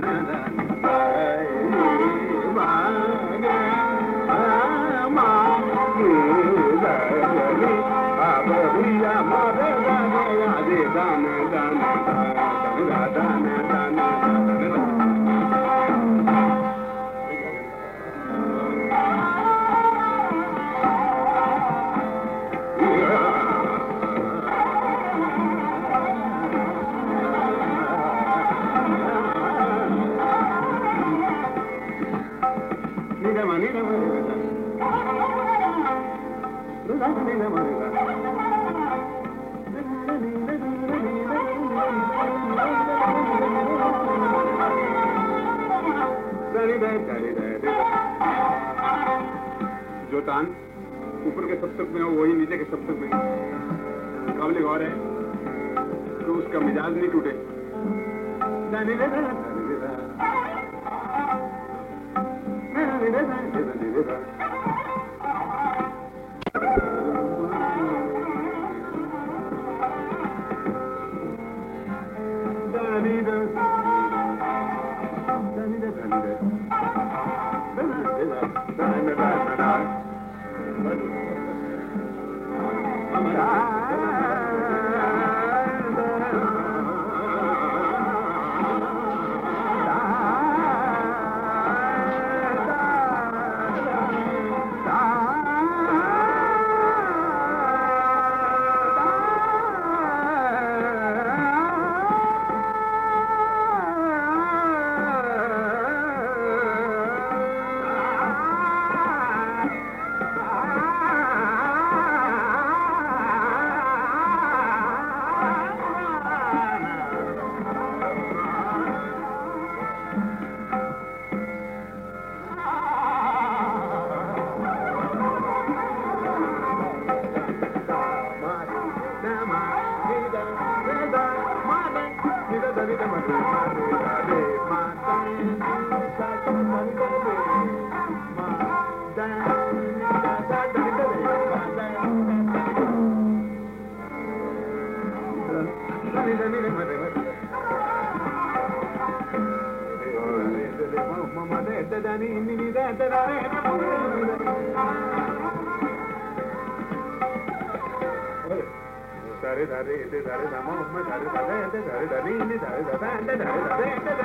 na na कान ऊपर के सप्तक में हो वही नीचे के सप्तक में काबले गौर है तो उसका मिजाज नहीं टूटे ధారే అంటే ధారే రామ ఉమ్మ ధారే దాదా అంటే ధారే ధని అంటే ధారే దాదా అంటే ధారే దాదా అంటే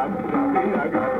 I Thank you.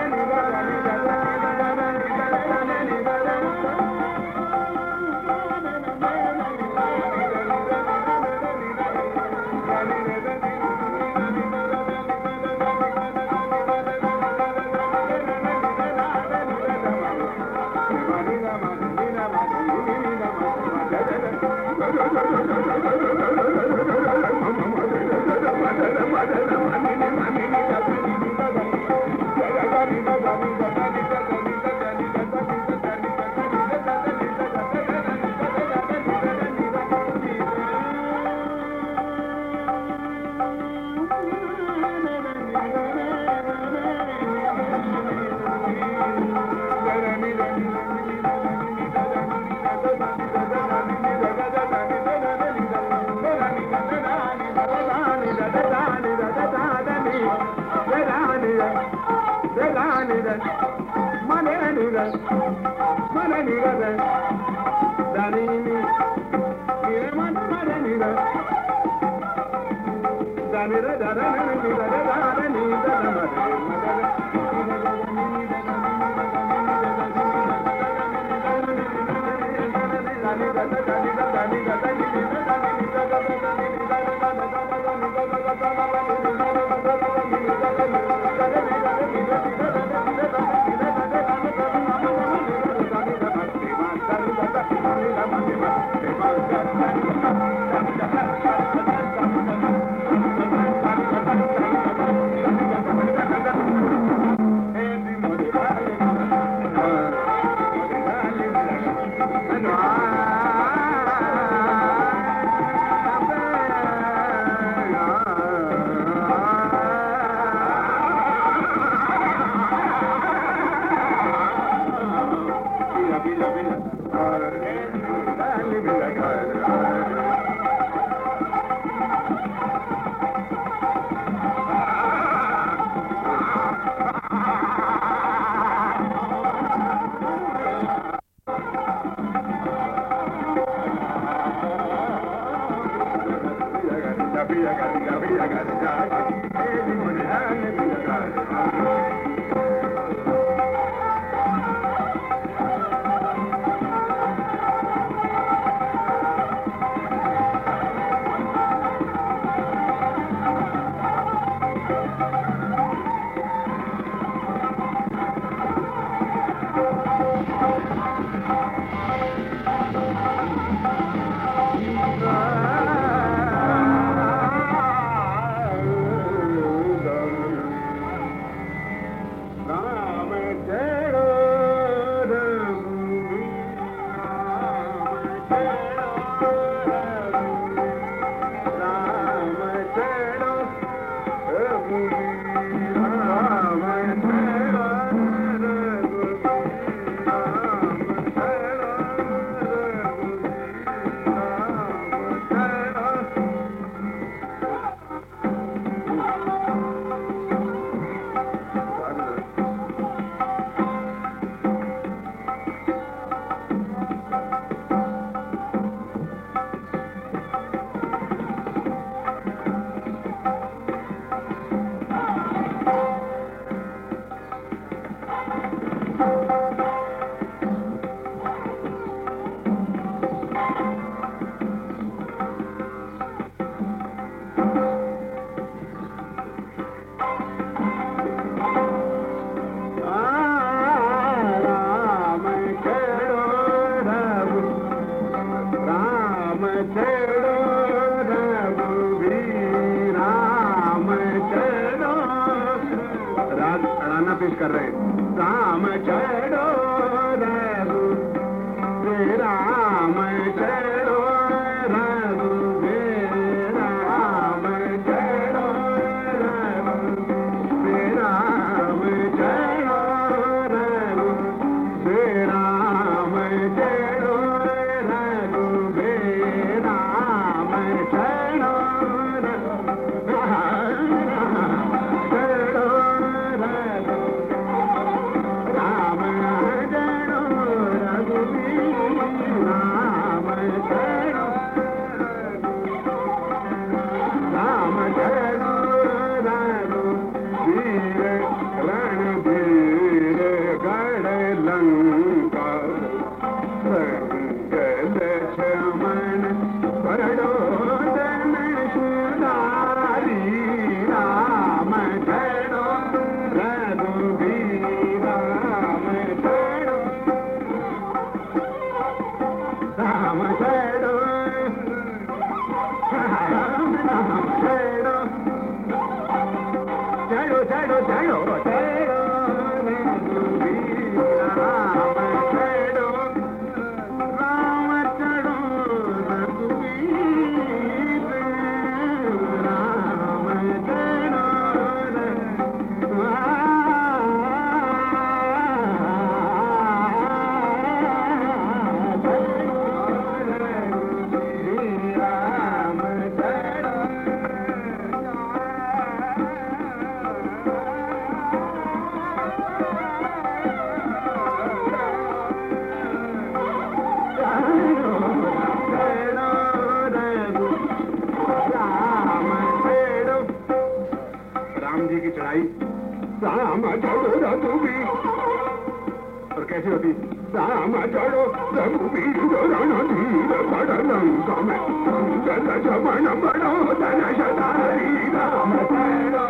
कर रहे हैं कहा मैं चढ़ाई राम छोड़ो रघु भी और कैसे होती राम छोड़ो रघु भी रण धीर बड़ लंका में जमन बड़ो धन सदारी राम छोड़ो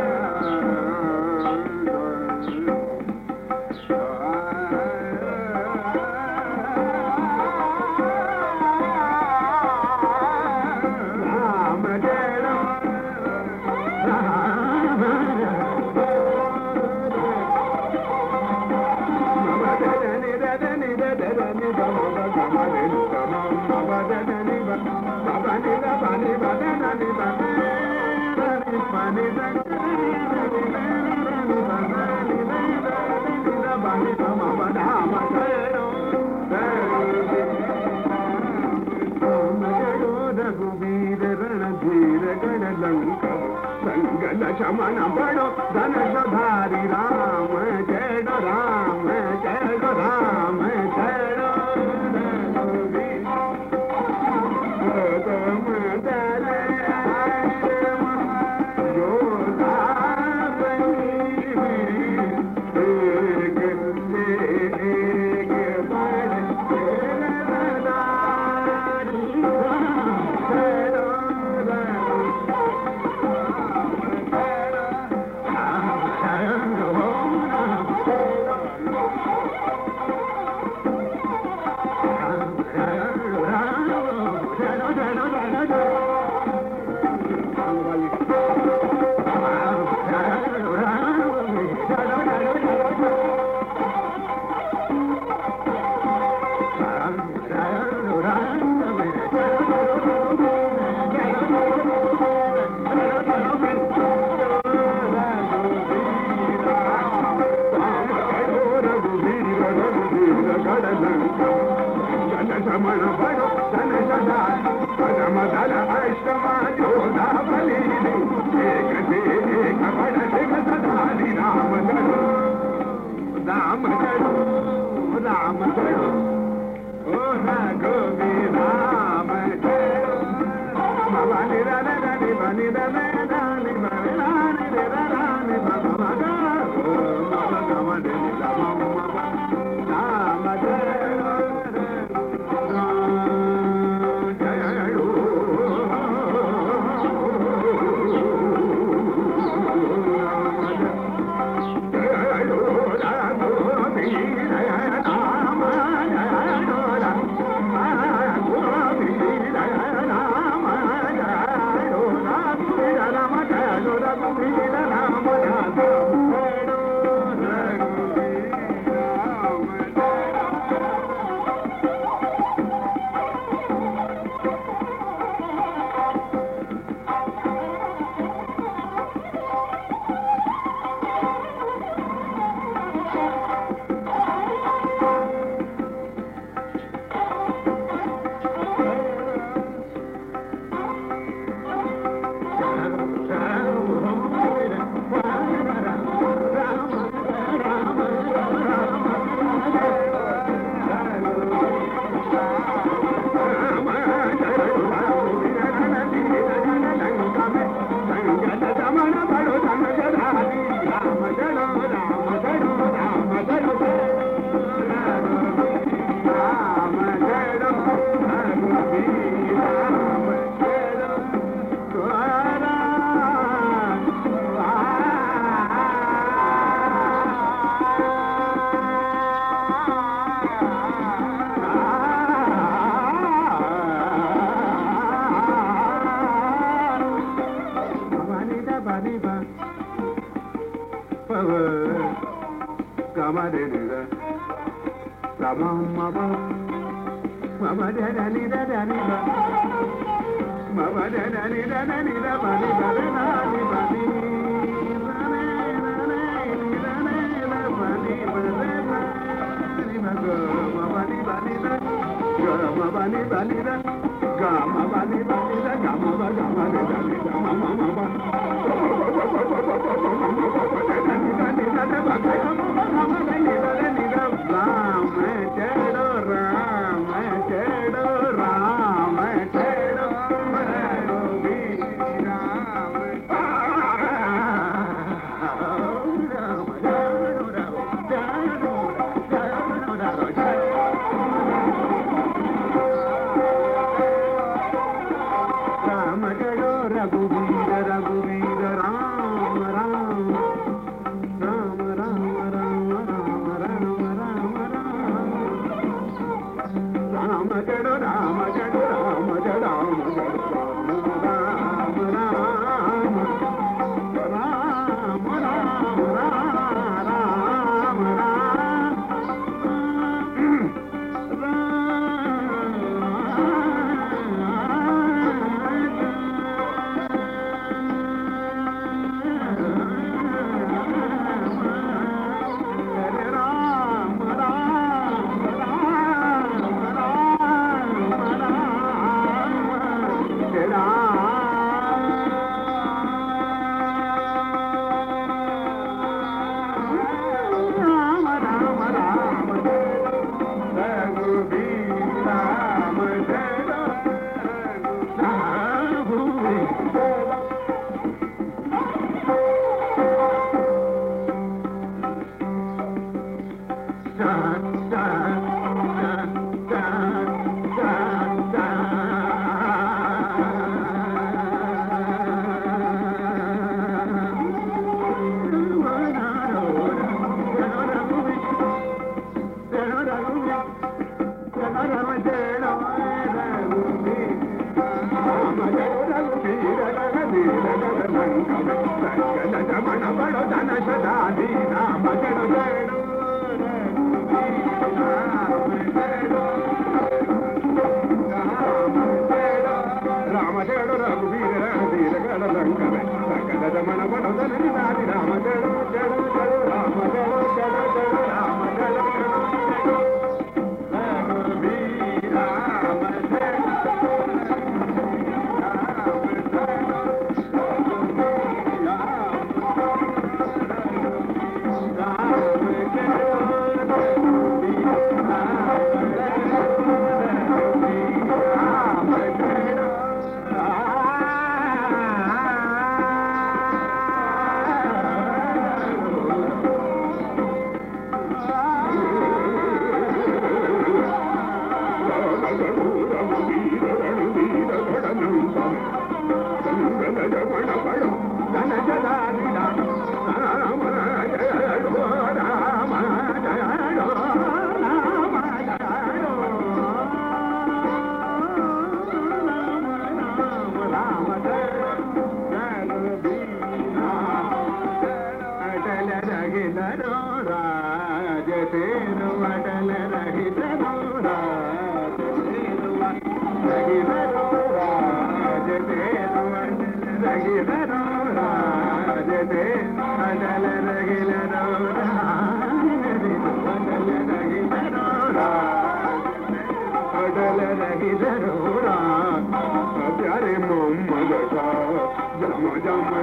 ¡Se llama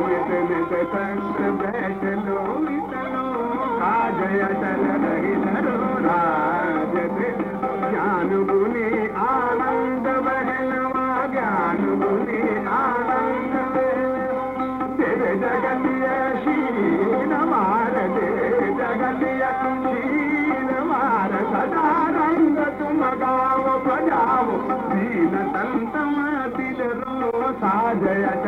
मिथुन कंठ बैठलो इतलो काजय चल रही धरो राज ज्ञान गुनी आनंद बहलवा ज्ञान गुनी आनंद देव जगतिय शीन मार देव जगतिय शीन मार सदा रंग तुम गाओ बजाओ दीन संतम तिल रो साजय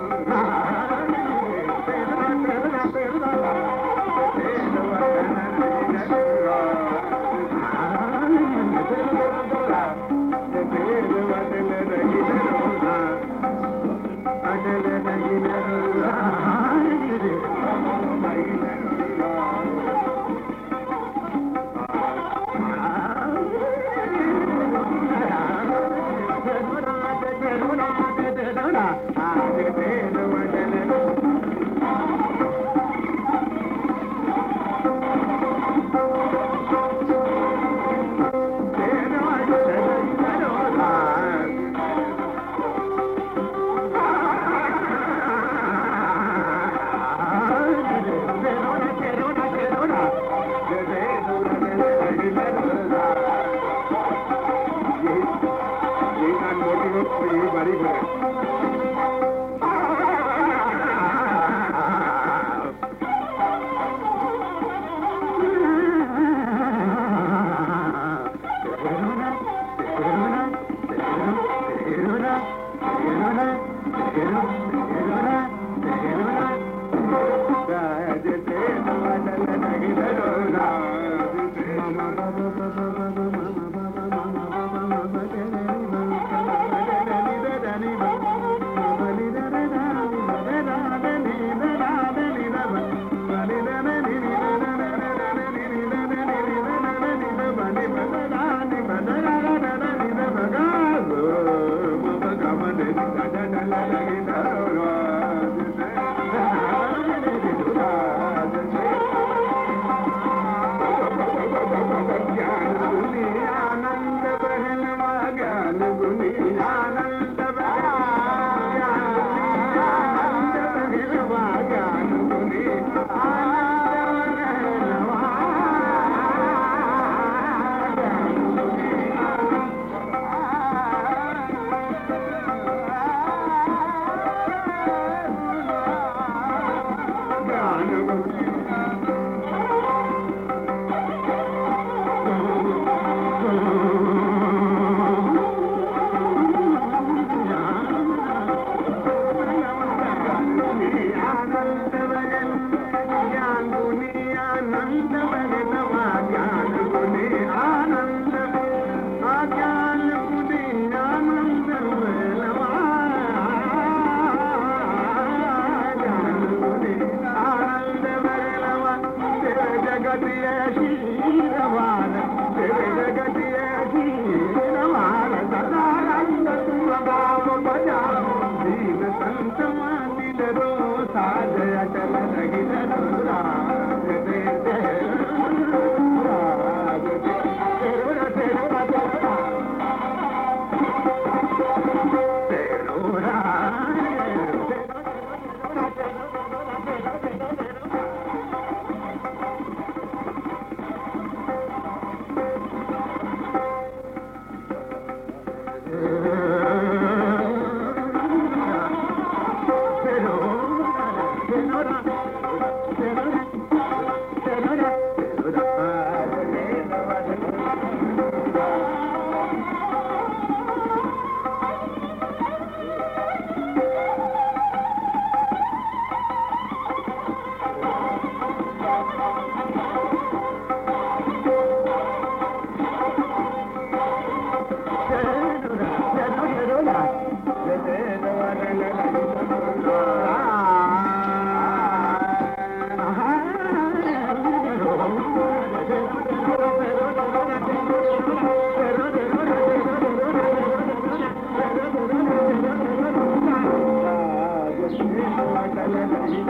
Thank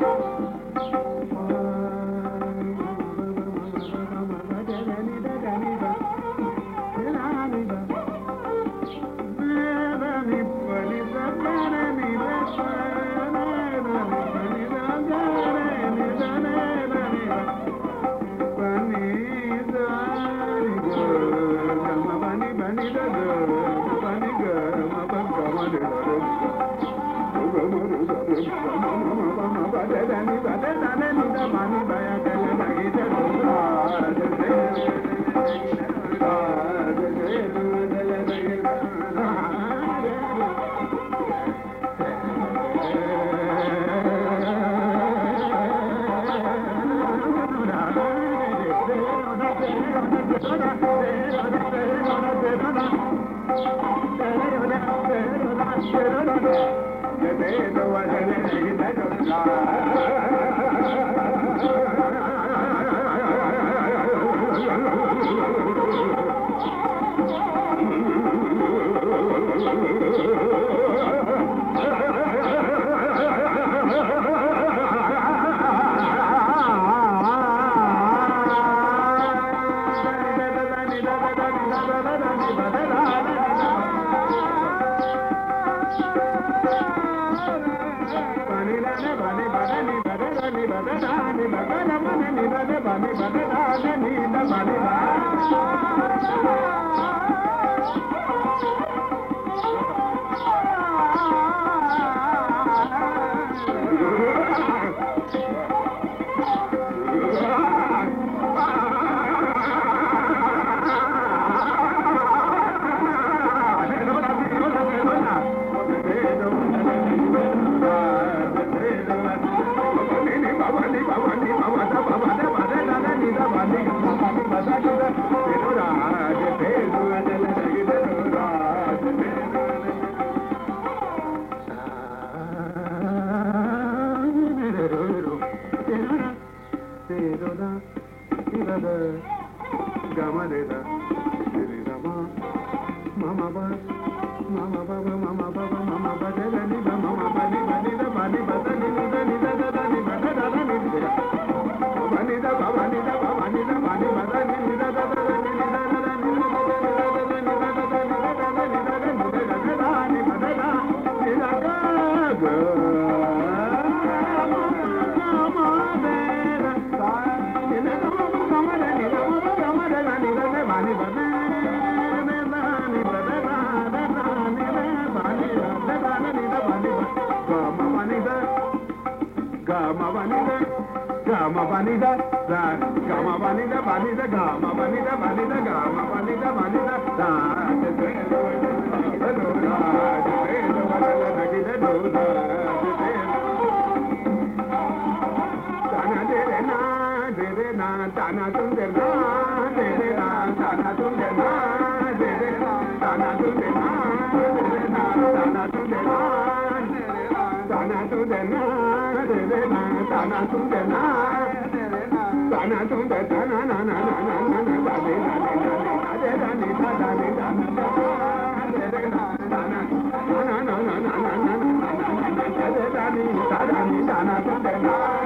you. ڏهن ڏي ڏهن ڏانهن ڏند مانو بهاءه کي مائي ڏي ڏاڙ ڏي ڏاڙ ڏي NRPAT దాని దాని దాని దాని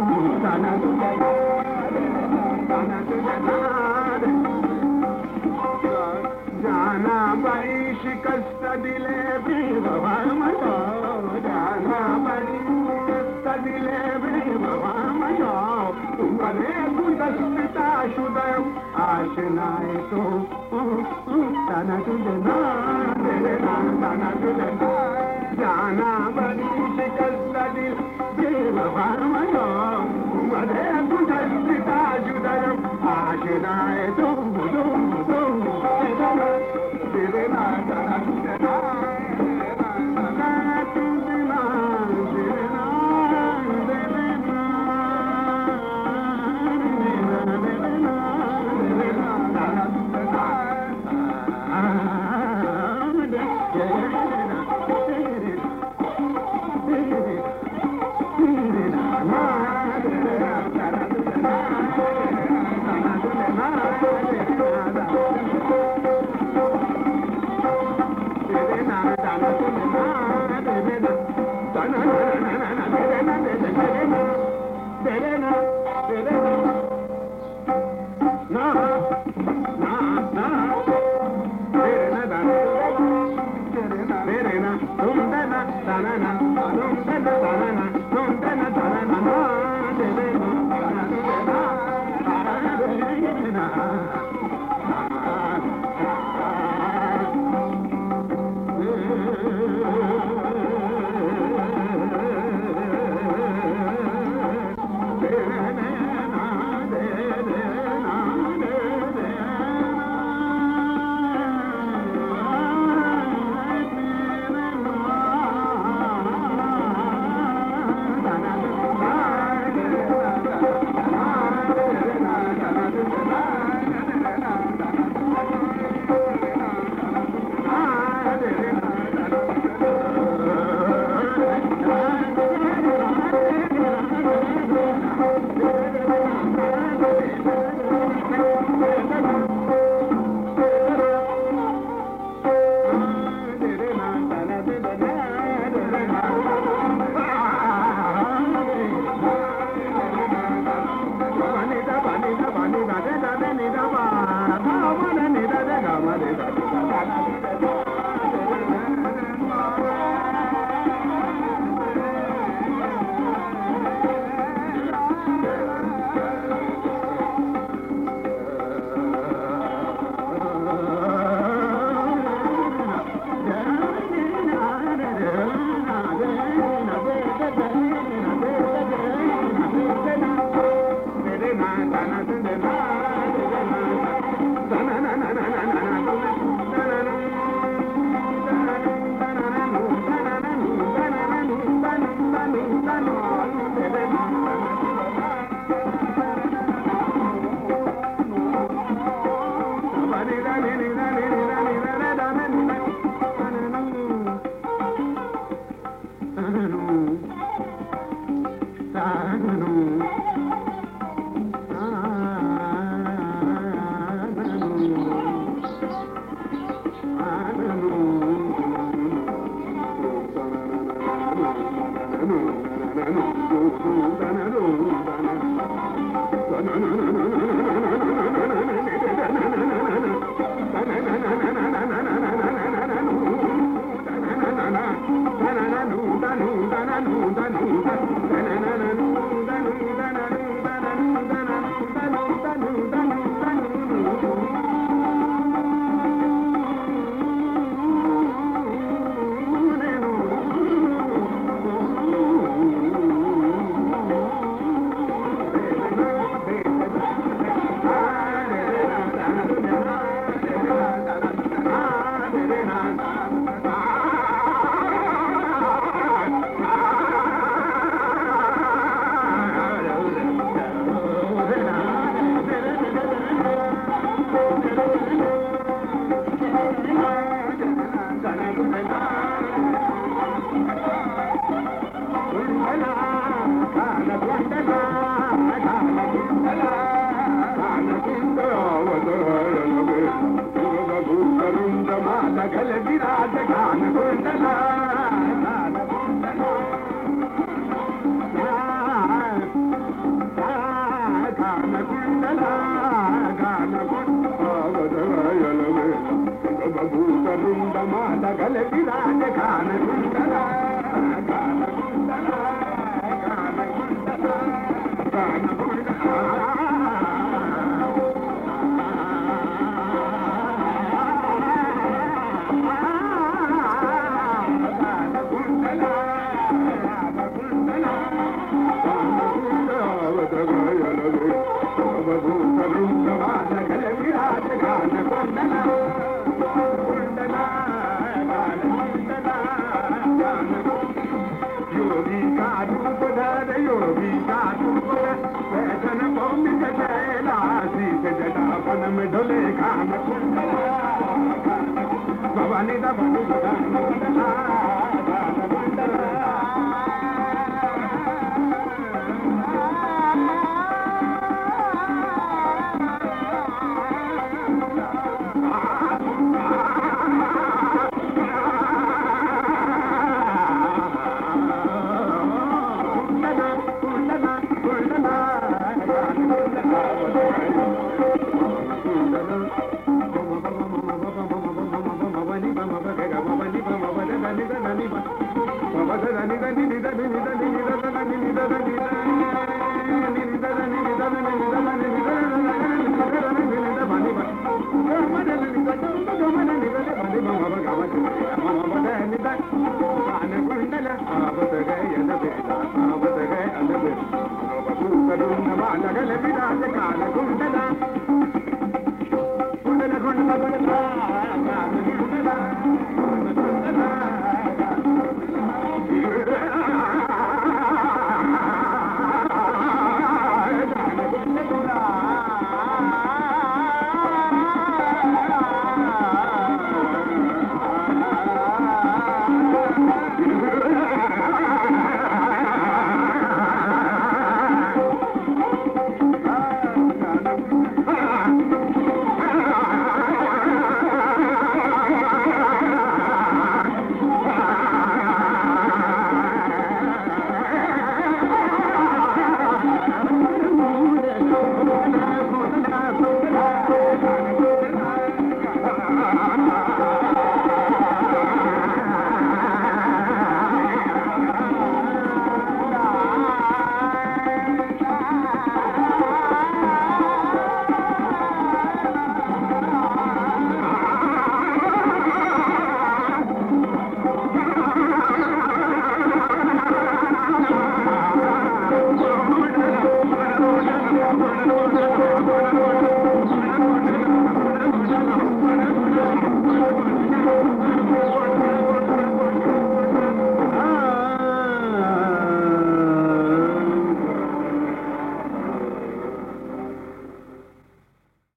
सिले भई बाबा मज़ो जाना बारी भे बाबा मज़ो पिता सुठा तुंहिंज Verena, Verena, Verena, Verena,